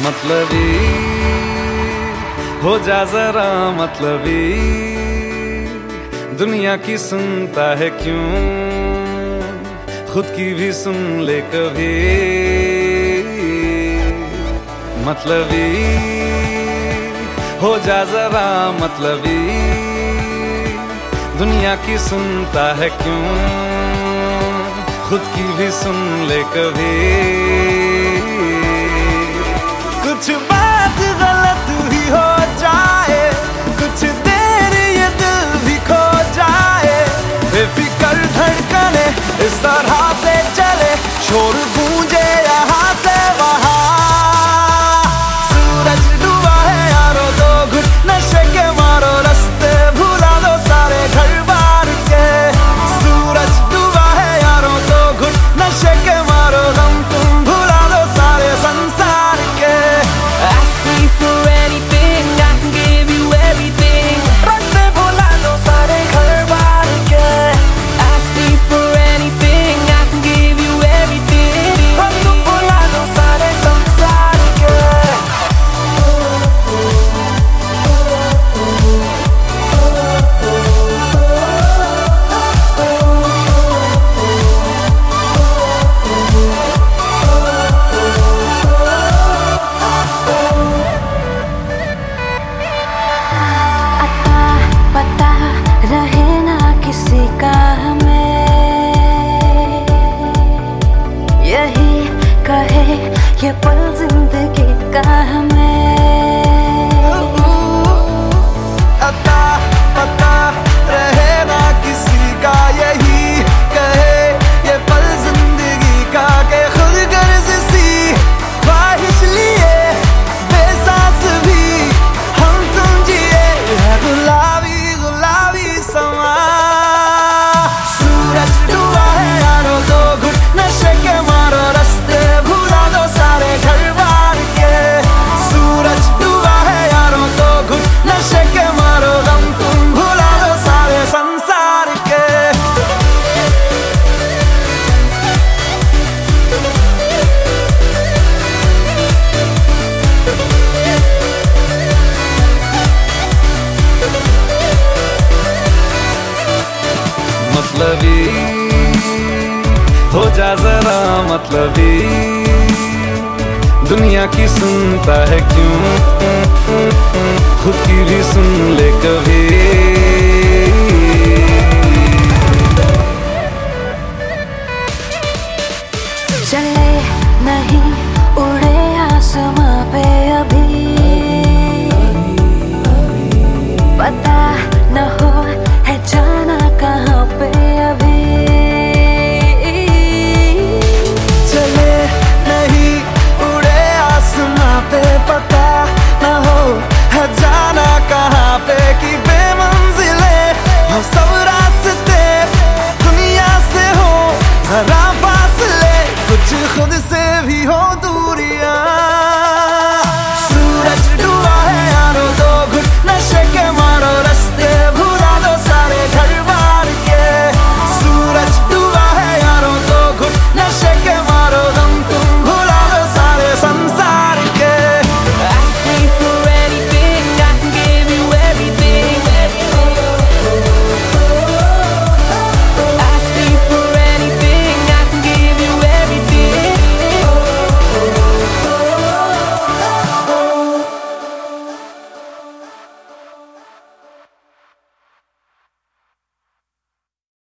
मतलबी। हो जा जरा मतलबी। दुनिया की सुनता है क्यों? खुद की भी सुन ले कभी। मतलबी। हो जा जरा मतलबी। दुनिया की सुनता है क्यों? खुद की भी सुन ले कभी। to my después मतलबी। हो जा जरा मतलबी। दुनिया की सुनता है क्यों? खुद की भी सुन ले कभी।